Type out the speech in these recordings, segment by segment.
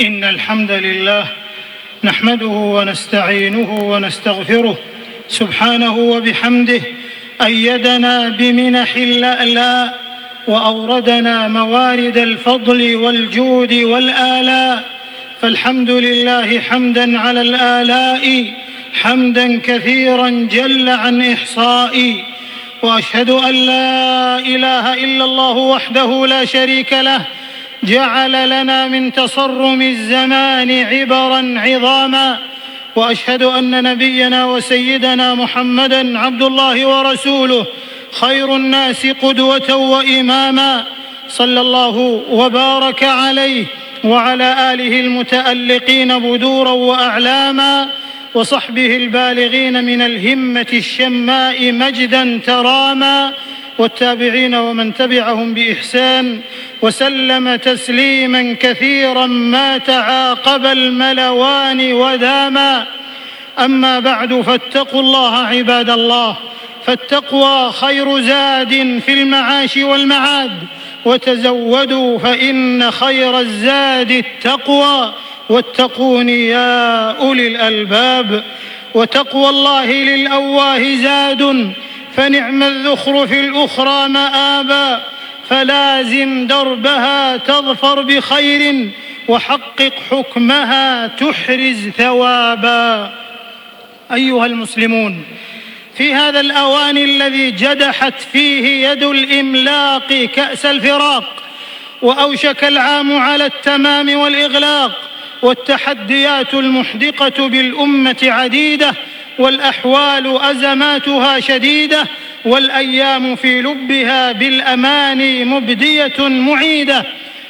إن الحمد لله نحمده ونستعينه ونستغفره سبحانه وبحمده أيدنا بمنح الألاء وأوردنا موارد الفضل والجود والآلاء فالحمد لله حمدا على الآلاء حمدا كثيرا جل عن إحصائي وأشهد أن لا إله إلا الله وحده لا شريك له جعل لنا من تصرم الزمان عبرا عظاما وأشهد أن نبينا وسيدنا محمدا عبد الله ورسوله خير الناس قدوة وإماما. صلى الله وبارك عليه وعلى آله المتألقين بدورا وأعلاما وصحبه البالغين من الهمة الشماء مجدا تراما. والتابعين ومن تبعهم بإحسان وسلم تسليما كثيرا ما تعاقب الملوان وداما أما بعد فاتقوا الله عباد الله فالتقوى خير زاد في المعاش والمعاد. وتزودوا فإن خير الزاد التقوى. واتقون يا أولي الألباب. وتقوى الله للأواه زاد. فنعم الذخر في الأخرى مآبا فلازم دربها تظفر بخير وحقق حكمها تحرز ثوابا. أيها المسلمون في هذا الأوان الذي جدحت فيه يد الإملاق كأس الفراق وأوشك العام على التمام والإغلاق والتحديات المحدقة بالأمة عديدة والأحوال أزماتها شديدة والأيام في لبها بالاماني مبدية معيدة.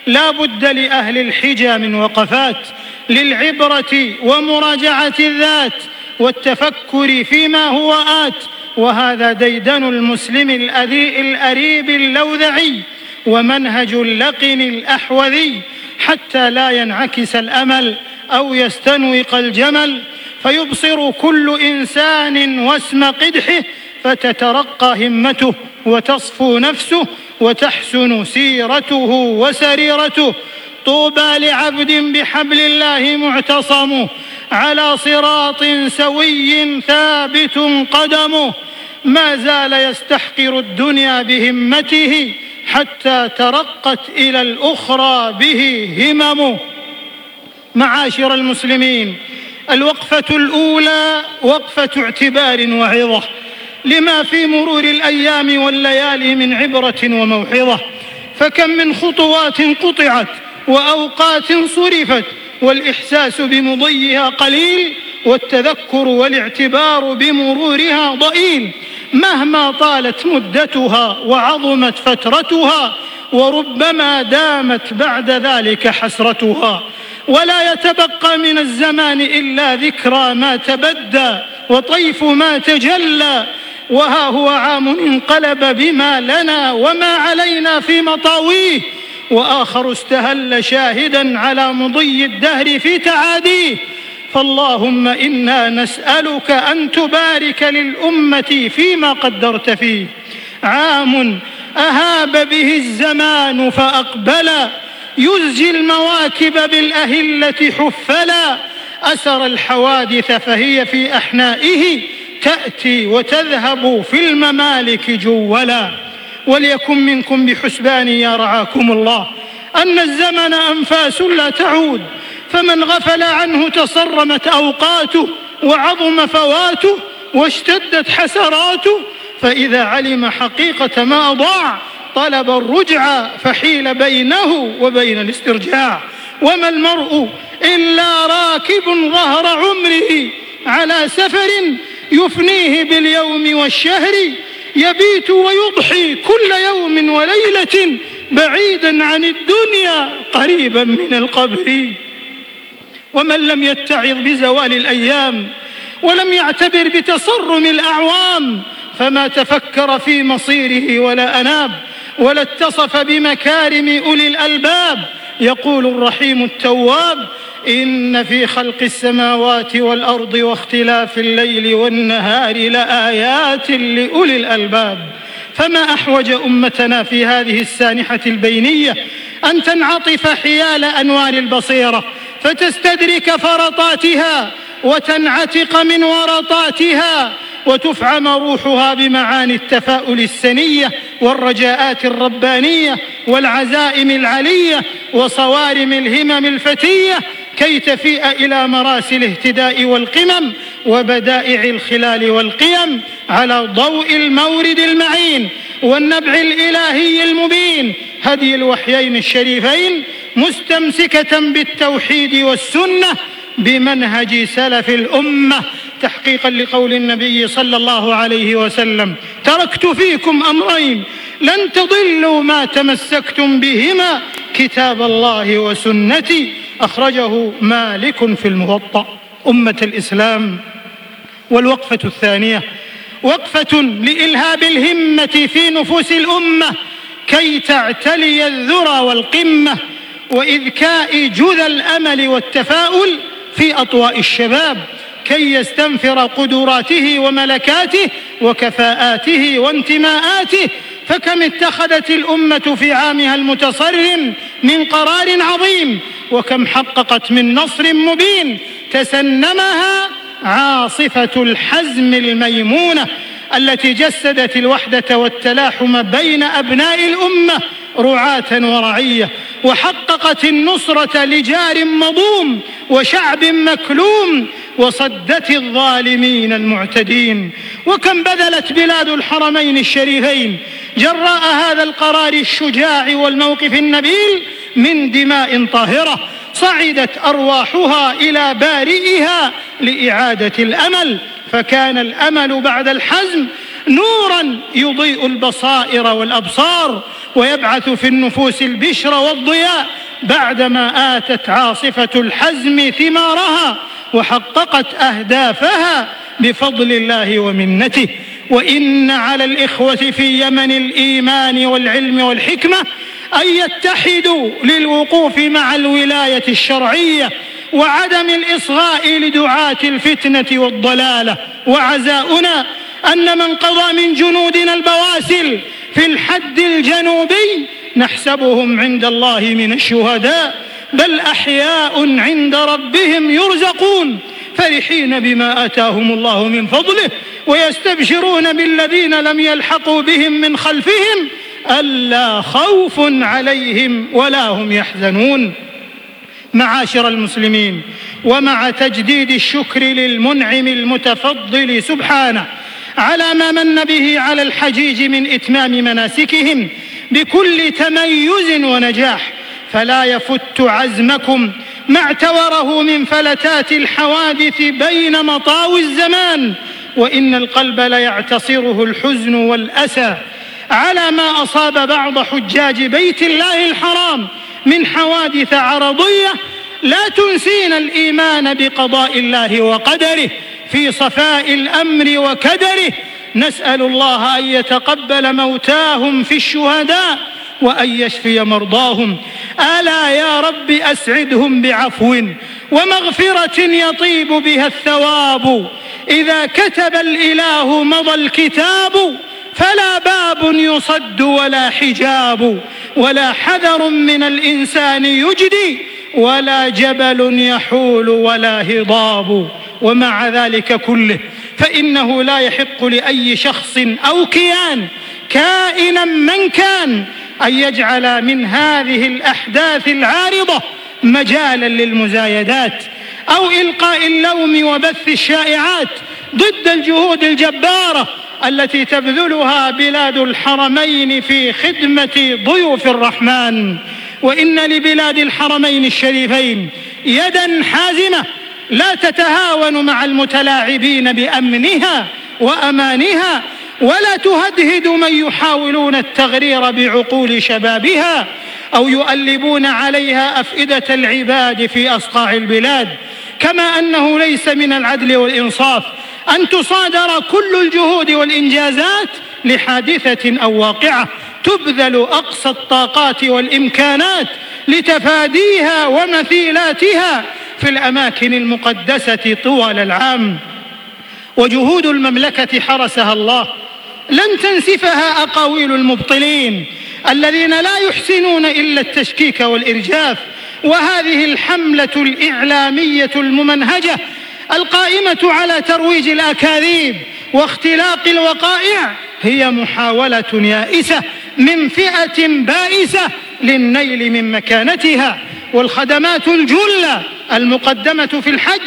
لا بد لأهل الحجى من وقفات للعبرة ومراجعة الذات والتفكر فيما هو آت. وهذا ديدن المسلم الأريب اللوذعي ومنهج اللقن الأحوذي. حتى لا ينعكس الأمل أو يستنوق الجمل فيبصر كل إنسان واسم قدحه فتترقى همته وتصفو نفسه وتحسن سيرته وسريرته. طوبى لعبد بحبل الله معتصم على صراط سوي ثابت قدمه ما زال يستحقر الدنيا بهمته حتى ترقت إلى الأخرى به هممه معاشر المسلمين الوقفة الأولى وقفة اعتبار وعظة لما في مرور الأيام والليالي من عبرة وموعظة. فكم من خطوات قطعت وأوقات صرفت والإحساس بمضيها قليل والتذكر والاعتبار بمرورها ضئيل. مهما طالت مدتها وعظمت فترتها وربما دامت بعد ذلك حسرتها. ولا يتبقى من الزمان إلا ذكرى ما تبدى وطيف ما تجلى وها هو عام انقلب بما لنا وما علينا في مطاويه وآخر استهل شاهدا على مضي الدهر في تعاديه فاللهم إنا نسألك أن تبارك للأمة فيما قدرت فيه عام أهاب به الزمان فاقبلا يزجي المواكب بالأهلة حفلا. أسر الحوادث فهي في أحنائه. تأتي وتذهب في الممالك جولا. وليكن منكم بحسبان يا رعاكم الله. أن الزمن أنفاس لا تعود. فمن غفل عنه تصرمت أوقاته وعظم فواته واشتدت حسراته. فإذا علم حقيقة ما أضاع طلب الرجع فحيل بينه وبين الاسترجاع. وما المرء إلا راكب ظهر عمره على سفر يفنيه باليوم والشهر يبيت ويضحي كل يوم وليلة بعيدا عن الدنيا قريبا من القبر. ومن لم يتعظ بزوال الأيام ولم يعتبر بتصرم الأعوام فما تفكر في مصيره ولا أناب. ولا اتصف بمكارم أولي الألباب. يقول الرحيم التواب إن في خلق السماوات والأرض واختلاف الليل والنهار لآيات لأولي الألباب. فما أحوج أمتنا في هذه السانحة البينية؟ أن تنعطف حيال أنوار البصيرة فتستدرك فرطاتها وتنعتق من ورطاتها. وتفعم روحها بمعاني التفاؤل السنية والرجاءات الربانية والعزائم العلية وصوارم الهمم الفتية كي تفيء إلى مراسي الاهتداء والقمم وبدائع الخلال والقيم على ضوء المورد المعين والنبع الإلهي المبين هدي الوحيين الشريفين مستمسكة بالتوحيد والسنة بمنهج سلف الأمة تحقيقا لقول النبي صلى الله عليه وسلم تركت فيكم أمرين لن تضلوا ما تمسكتم بهما كتاب الله وسنتي. أخرجه مالك في الموطأ. أمة الإسلام. والوقفة الثانية وقفة لإلهاب الهمة في نفوس الأمة كي تعتلي الذرى والقمة وإذكاء جذى الأمل والتفاؤل في أطواء الشباب. كي يستنفر قدراته وملكاته وكفاءاته وانتماءاته فكم اتخذت الأمة في عامها المتصرم من قرار عظيم وكم حققت من نصر مبين تسنمها عاصفة الحزم الميمونة التي جسدت الوحدة والتلاحم بين أبناء الأمة رعاة ورعية وحققت النصرة لجار مضوم وشعب مكلوم وصدت الظالمين المعتدين. وكم بذلت بلاد الحرمين الشريفين. جراء هذا القرار الشجاع والموقف النبيل من دماء طاهرة. صعدت أرواحها إلى بارئها لإعادة الأمل. فكان الأمل بعد الحزم نورا يضيء البصائر والأبصار. ويبعث في النفوس البشر والضياء بعدما آتت عاصفة الحزم ثمارها. وحققت أهدافها بفضل الله ومنته. وإن على الإخوة في يمن الإيمان والعلم والحكمة أن يتحدوا للوقوف مع الولاية الشرعية وعدم الإصغاء لدعاة الفتنة والضلالة. وعزاؤنا أن من قضى من جنودنا البواسل في الحد الجنوبي نحسبهم عند الله من الشهداء. بل أحياء عند ربهم يرزقون فرحين بما آتاهم الله من فضله ويستبشرون بالذين لم يلحقوا بهم من خلفهم ألا خوف عليهم ولا هم يحزنون. معاشر المسلمين ومع تجديد الشكر للمنعم المتفضل سبحانه على ما من به على الحجيج من إتمام مناسكهم بكل تميز ونجاح فلا يفت عزمكم ما اعتوره من فلتات الحوادث بين مطاوي الزمان وإن القلب ليعتصره الحزن والأسى. على ما أصاب بعض حجاج بيت الله الحرام من حوادث عرضية لا تنسينا الإيمان بقضاء الله وقدره في صفاء الأمر وكدره. نسأل الله أن يتقبل موتاهم في الشهداء وأن يشفي مرضاهم. ألا يا رب أسعدهم بعفو ومغفرة يطيب بها الثواب. إذا كتب الإله مضى الكتاب فلا باب يصد ولا حجاب. ولا حذر من الإنسان يجدي ولا جبل يحول ولا هضاب. ومع ذلك كله فإنه لا يحق لأي شخص أو كيان كائنا من كان أن يجعل من هذه الأحداث العارضة مجالا للمزايدات أو إلقاء اللوم وبث الشائعات ضد الجهود الجبارة التي تبذلها بلاد الحرمين في خدمة ضيوف الرحمن. وإن لبلاد الحرمين الشريفين يدا حازمه لا تتهاون مع المتلاعبين بأمنها وأمانها ولا تهدهد من يحاولون التغرير بعقول شبابها أو يؤلبون عليها أفئدة العباد في أصقاع البلاد. كما أنه ليس من العدل والإنصاف أن تصادر كل الجهود والإنجازات لحادثة أو واقعة تبذل أقصى الطاقات والإمكانات لتفاديها ومثيلاتها في الأماكن المقدسة طوال العام. وجهود المملكة حرسها الله لن تنسفها أقاويل المبطلين الذين لا يحسنون إلا التشكيك والإرجاف وهذه الحملة الإعلامية الممنهجة القائمة على ترويج الأكاذيب واختلاق الوقائع هي محاولة يائسة من فئة بائسة للنيل من مكانتها والخدمات الجلة المقدمة في الحج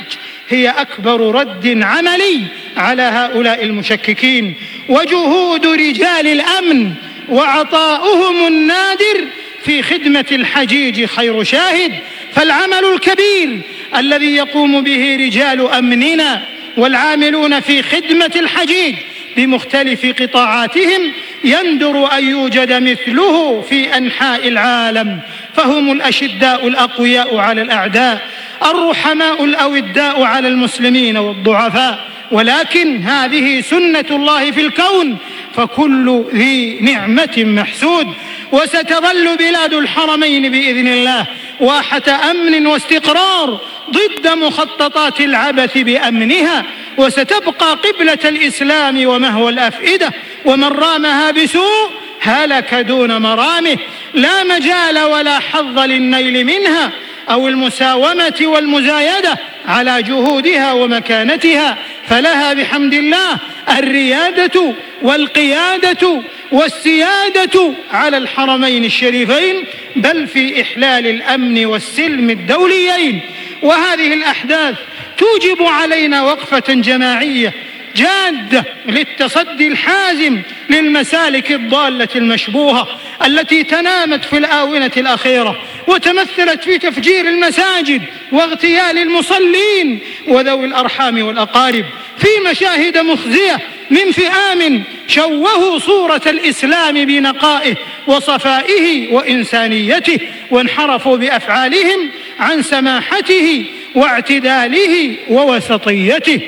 هي أكبر رد عملي على هؤلاء المشككين. وجهود رجال الأمن وعطاؤهم النادر في خدمة الحجيج خير شاهد. فالعمل الكبير الذي يقوم به رجال أمننا والعاملون في خدمة الحجيج بمختلف قطاعاتهم يندر أن يوجد مثله في أنحاء العالم. فهم الأشداء الأقوياء على الأعداء. الرحماء الأوداء على المسلمين والضعفاء. ولكن هذه سنة الله في الكون فكل ذي نعمة محسود. وستظل بلاد الحرمين بإذن الله واحة أمن واستقرار ضد مخططات العبث بأمنها. وستبقى قبلة الإسلام ومهوى الأفئدة. ومن رامها بسوء هلك دون مرامه. لا مجال ولا حظ للنيل منها. أو المساومة والمزايدة على جهودها ومكانتها فلها بحمد الله الريادة والقيادة والسيادة على الحرمين الشريفين بل في إحلال الأمن والسلم الدوليين. وهذه الأحداث توجب علينا وقفة جماعية جادة للتصدي الحازم للمسالك الضالة المشبوهة التي تنامت في الآونة الأخيرة وتمثلت في تفجير المساجد واغتيال المصلين وذوي الأرحام والأقارب في مشاهد مخزية من فئام شوهوا صورة الإسلام بنقائه وصفائه وإنسانيته وانحرفوا بأفعالهم عن سماحته واعتداله ووسطيته.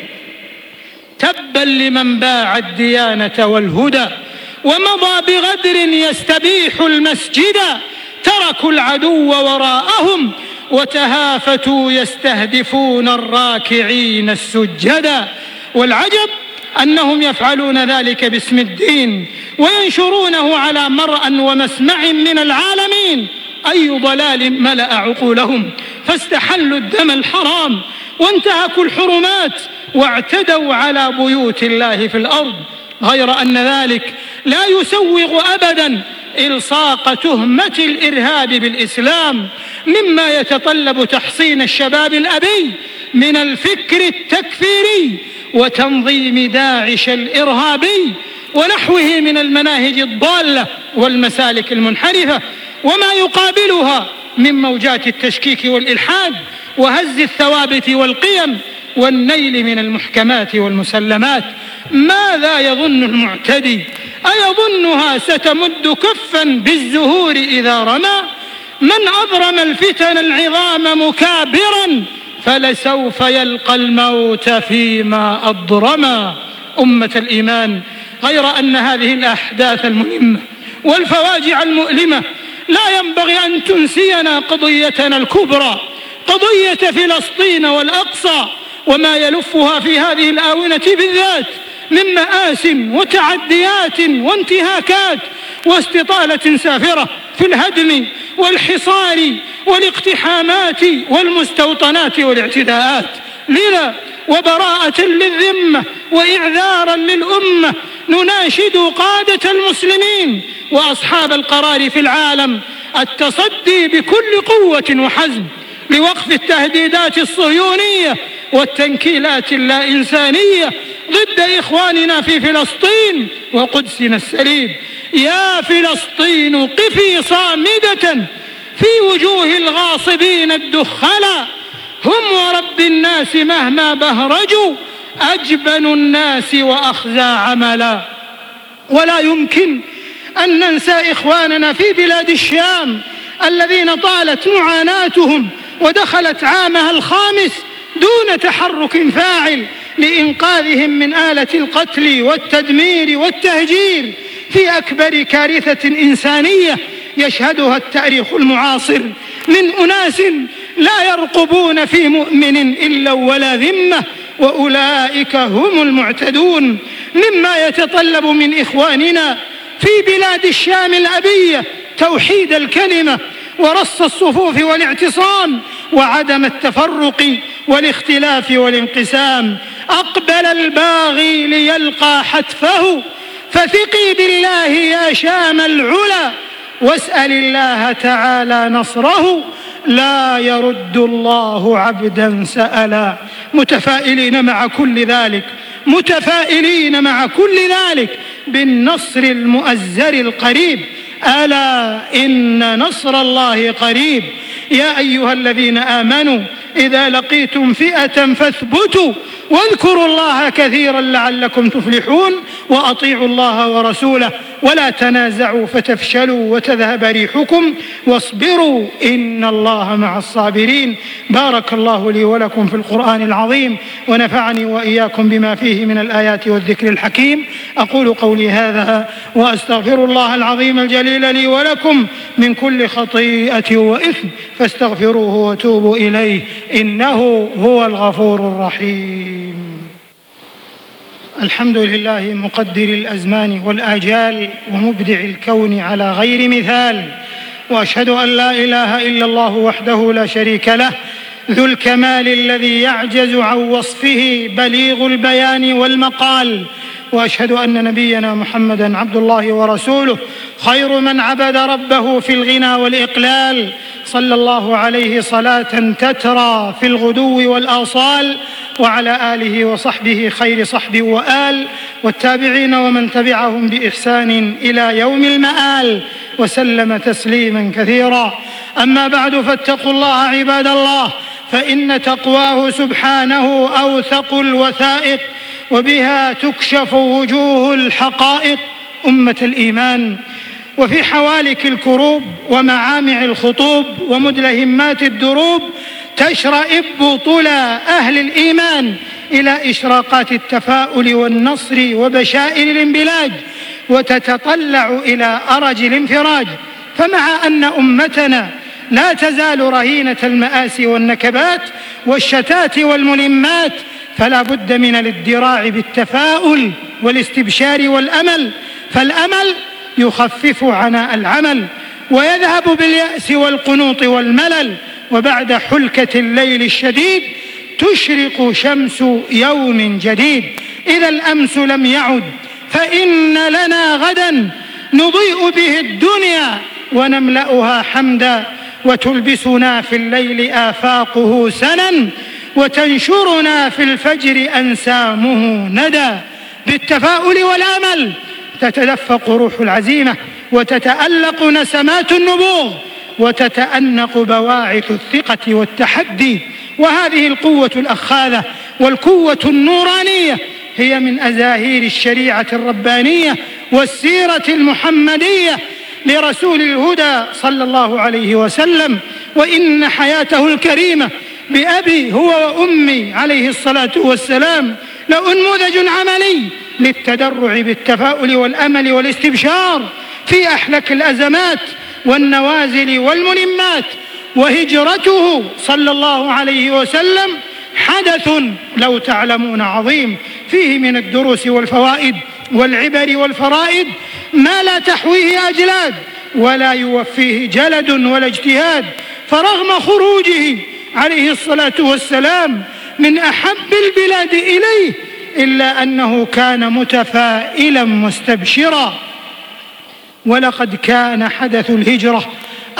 تبا لمن باع الديانة والهدى ومضى بغدر يستبيح المسجد تركوا العدو وراءهم وتهافتوا يستهدفون الراكعين السجدا والعجب أنهم يفعلون ذلك باسم الدين وينشرونه على مرأى ومسمع من العالمين. أي ضلال ملأ عقولهم. فاستحلوا الدم الحرام وانتهكوا الحرمات واعتدوا على بيوت الله في الأرض. غير أن ذلك لا يسوغ أبدا إلصاق تهمة الإرهاب بالإسلام مما يتطلب تحصين الشباب الأبي من الفكر التكفيري وتنظيم داعش الإرهابي ونحوه من المناهج الضالة والمسالك المنحرفة وما يقابلها من موجات التشكيك والإلحاد وهز الثوابت والقيم والنيل من المحكمات والمسلمات ماذا يظن المعتدي؟ أيظنها ستمد كفا بالزهور إذا رمى؟ من أضرم الفتن العظام مكابرا فلسوف يلقى الموت فيما أضرما أمة الإيمان غير أن هذه الأحداث المهمة والفواجع المؤلمة لا ينبغي أن تنسينا قضيتنا الكبرى قضية فلسطين والأقصى. وما يلفها في هذه الآونة بالذات من مآس وتعديات وانتهاكات واستطالة سافرة في الهدم والحصار والاقتحامات والمستوطنات والاعتداءات. لذا وبراءة للذمة وإعذارا للأمة نناشد قادة المسلمين وأصحاب القرار في العالم التصدي بكل قوة وحزم. لوقف التهديدات الصهيونية والتنكيلات اللا إنسانية ضد إخواننا في فلسطين وقدسنا السليم. يا فلسطين قفي صامدة في وجوه الغاصبين الدخلا هم ورب الناس مهما بهرجوا أجبن الناس وأخزى عملا. ولا يمكن أن ننسى إخواننا في بلاد الشام الذين طالت معاناتهم ودخلت عامها الخامس دون تحرك فاعل لإنقاذهم من آلة القتل والتدمير والتهجير في أكبر كارثة إنسانية يشهدها التاريخ المعاصر من أناس لا يرقبون في مؤمن إلا ولا ذمة وأولئك هم المعتدون مما يتطلب من إخواننا في بلاد الشام الأبية توحيد الكلمة ورص الصفوف والاعتصام وعدم التفرق والاختلاف والانقسام. أقبل الباغي ليلقى حتفه. فثقي بالله يا شام العلا. واسأل الله تعالى نصره. لا يرد الله عبدا سألا. متفائلين مع كل ذلك. متفائلين مع كل ذلك بالنصر المؤزر القريب. ألا إن نصر الله قريب يا أيها الذين آمنوا إذا لقيتم فئة فاثبتوا واذكروا الله كثيرا لعلكم تفلحون وأطيعوا الله ورسوله ولا تنازعوا فتفشلوا وتذهب ريحكم واصبروا إن الله مع الصابرين بارك الله لي ولكم في القرآن العظيم ونفعني وإياكم بما فيه من الآيات والذكر الحكيم أقول قولي هذا وأستغفر الله العظيم الجليل لي ولكم من كل خطيئة وإثم فاستغفروه وتوبوا إليه إنه هو الغفور الرحيم. الحمد لله مقدر الأزمان والآجال ومبدع الكون على غير مثال وأشهد أن لا إله إلا الله وحده لا شريك له ذو الكمال الذي يعجز عن وصفه بليغ البيان والمقال وأشهد أن نبينا محمدا عبد الله ورسوله خير من عبد ربه في الغنى والإقلال. صلى الله عليه صلاة تترى في الغدو والآصال وعلى آله وصحبه خير صحب وآل والتابعين ومن تبعهم بإحسان إلى يوم المآل وسلم تسليما كثيرا. أما بعد فاتقوا الله عباد الله فإن تقواه سبحانه أوثق الوثائق. وبها تكشف وجوه الحقائق أمة الإيمان. وفي حوالك الكروب ومعامع الخطوب ومدلهمات الدروب تشرئب طلى أهل الإيمان إلى إشراقات التفاؤل والنصر وبشائر الانبلاج وتتطلع إلى أرج الانفراج. فمع أن أمتنا لا تزال رهينة المآسي والنكبات والشتات والملمات فلا بد من الادراع بالتفاؤل والاستبشار والأمل فالأمل يخفف عناء العمل ويذهب باليأس والقنوط والملل وبعد حلكة الليل الشديد تشرق شمس يوم جديد. إذا الأمس لم يعد فإن لنا غدا نضيء به الدنيا ونملأها حمدا وتلبسنا في الليل آفاقه سنا وتنشرنا في الفجر أنسامه ندى بالتفاؤل والأمل تتدفق روح العزيمة وتتألق نسمات النبوغ وتتأنق بواعث الثقة والتحدي. وهذه القوة الأخاذة والقوة النورانية هي من أزاهير الشريعة الربانية والسيرة المحمدية لرسول الهدى صلى الله عليه وسلم. وإن حياته الكريمة بأبي هو وأمي عليه الصلاة والسلام. لأنموذج عملي للتدرع بالتفاؤل والأمل والاستبشار في أحلك الأزمات والنوازل والملمات. وهجرته صلى الله عليه وسلم حدث لو تعلمون عظيم. فيه من الدروس والفوائد والعبر والفرائد ما لا تحويه أجلاد ولا يوفيه جلد ولا اجتهاد. فرغم خروجه عليه الصلاة والسلام من أحب البلاد إليه إلا أنه كان متفائلا مستبشرا. ولقد كان حدث الهجرة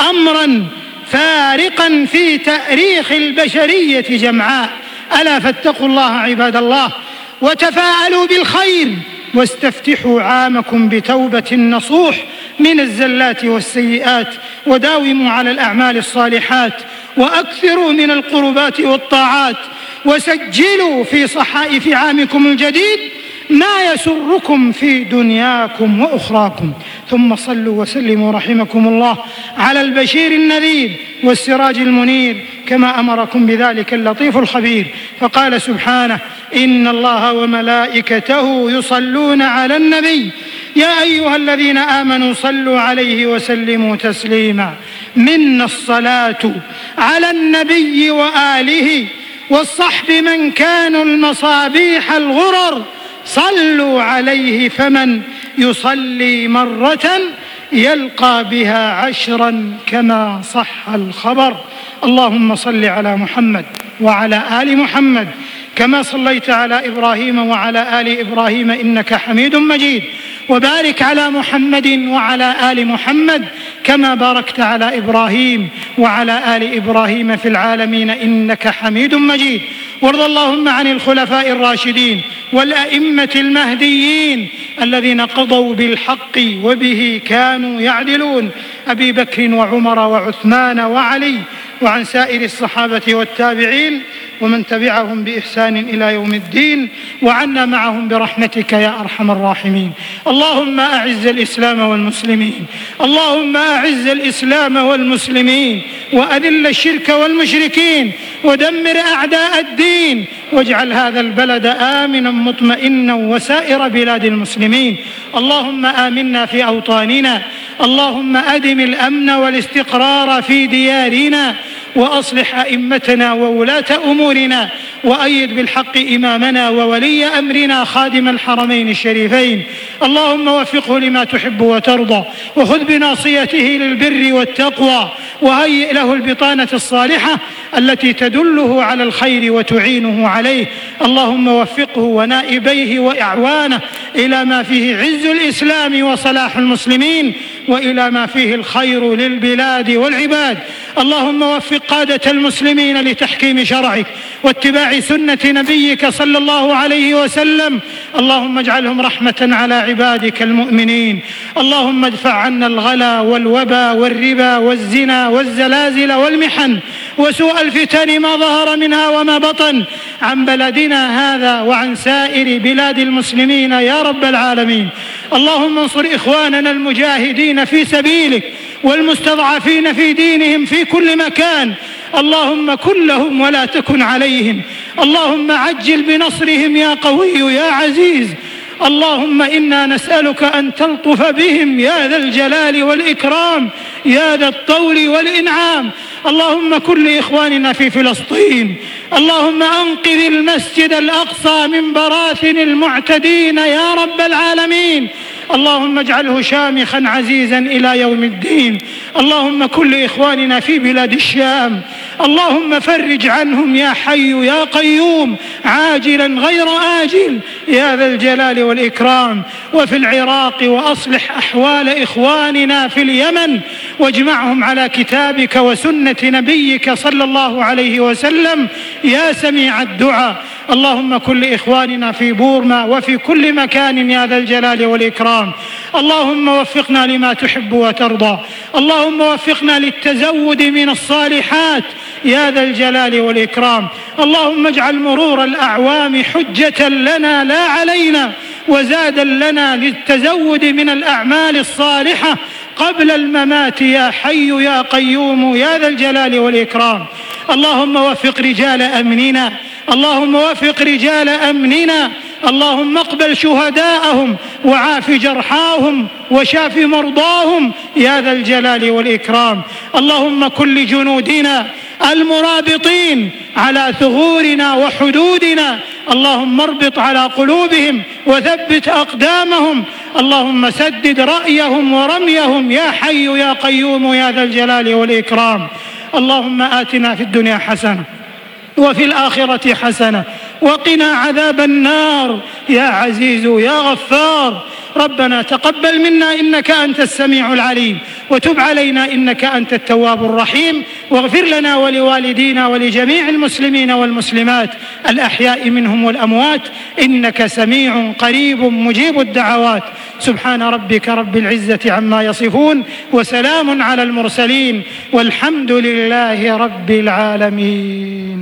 أمرا فارقا في تأريخ البشرية جمعاء. ألا فاتقوا الله عباد الله وتفاءلوا بالخير واستفتحوا عامكم بتوبة نصوح من الزلات والسيئات وداوموا على الأعمال الصالحات وأكثروا من القربات والطاعات وسجلوا في صحائف عامكم الجديد ما يسركم في دنياكم وأخراكم. ثم صلوا وسلموا رحمكم الله على البشير النذير والسراج المنير كما أمركم بذلك اللطيف الخبير. فقال سبحانه إن الله وملائكته يصلون على النبي يا أيها الذين آمنوا صلوا عليه وسلموا تسليما. منا الصلاة على النبي وآله والصحب من كانوا المصابيح الغرر. صلوا عليه فمن يصلي مرة يلقى بها عشرا كما صح الخبر. اللهم صل على محمد وعلى آل محمد كما صليت على إبراهيم وعلى آل إبراهيم إنك حميد مجيد. وبارك على محمد وعلى آل محمد كما باركت على إبراهيم وعلى آل إبراهيم في العالمين إنك حميد مجيد. وارض اللهم عن الخلفاء الراشدين والأئمة المهديين الذين قضوا بالحق وبه كانوا يعدلون. أبي بكر وعمر وعثمان وعلي وعن سائر الصحابة والتابعين ومن تبعهم بإحسان إلى يوم الدين وعنا معهم برحمتك يا أرحم الراحمين. اللهم أعز الإسلام والمسلمين. اللهم أعز الإسلام والمسلمين. وأذل الشرك والمشركين. ودمر أعداء الدين. واجعل هذا البلد آمنا مطمئنا وسائر بلاد المسلمين. اللهم آمنا في أوطاننا. اللهم أدم الأمن والاستقرار في ديارنا. وأصلح أئمتنا وولاة أمورنا وأيد بالحق إمامنا وولي أمرنا خادم الحرمين الشريفين. اللهم وفقه لما تحب وترضى وخذ بناصيته للبر والتقوى وهيئ له البطانة الصالحة التي تدله على الخير وتعينه عليه. اللهم وفقه ونائبيه وإعوانه إلى ما فيه عز الإسلام وصلاح المسلمين وإلى ما فيه الخير للبلاد والعباد. اللهم وفق قادة المسلمين لتحكيم شرعك واتباع سنة نبيك صلى الله عليه وسلم. اللهم اجعلهم رحمة على عبادك المؤمنين. اللهم ادفع عنا الغلا والوبا والربا والزنا والزلازل والمحن وسوء الفتن ما ظهر منها وما بطن عن بلدنا هذا وعن سائر بلاد المسلمين يا رب العالمين. اللهم انصر إخواننا المجاهدين في سبيلك والمستضعفين في دينهم في كل مكان. اللهم كن لهم ولا تكن عليهم. اللهم عجل بنصرهم يا قوي يا عزيز. اللهم إنا نسألك أن تلطف بهم يا ذا الجلال والإكرام يا ذا الطول والإنعام. اللهم كن لإخواننا في فلسطين. اللهم أنقذ المسجد الأقصى من براثن المعتدين يا رب العالمين. اللهم اجعله شامخا عزيزا إلى يوم الدين. اللهم كن لاخواننا في بلاد الشام. اللهم فرج عنهم يا حي يا قيوم. عاجلا غير آجل يا ذا الجلال والإكرام. وفي العراق وأصلح أحوال إخواننا في اليمن. واجمعهم على كتابك وسنة نبيك صلى الله عليه وسلم. يا سميع الدعاء. اللهم كن لاخواننا في بورما وفي كل مكان يا ذا الجلال والإكرام. اللهم وفقنا لما تحب وترضى. اللهم وفقنا للتزود من الصالحات يا ذا الجلال والإكرام. اللهم اجعل مرور الأعوام حجة لنا لا علينا وزادا لنا للتزود من الأعمال الصالحة قبل الممات يا حي يا قيوم يا ذا الجلال والإكرام. اللهم وفق رجال أمننا اللهم وفق رجال أمننا اللهم اقبل شهداءهم وعاف جرحاهم وشاف مرضاهم يا ذا الجلال والإكرام. اللهم كن لجنودنا المرابطين على ثغورنا وحدودنا اللهم اربط على قلوبهم وثبت أقدامهم اللهم سدد رأيهم ورميهم يا حي يا قيوم يا ذا الجلال والإكرام. اللهم آتنا في الدنيا حسنة وفي الآخرة حسنة. وقنا عذاب النار. يا عزيز يا غفار. ربنا تقبل منا إنك أنت السميع العليم. وتب علينا إنك أنت التواب الرحيم. واغفر لنا ولوالدينا ولجميع المسلمين والمسلمات الأحياء منهم والأموات. إنك سميع قريب مجيب الدعوات. سبحان ربك رب العزة عما يصفون. وسلام على المرسلين. والحمد لله رب العالمين.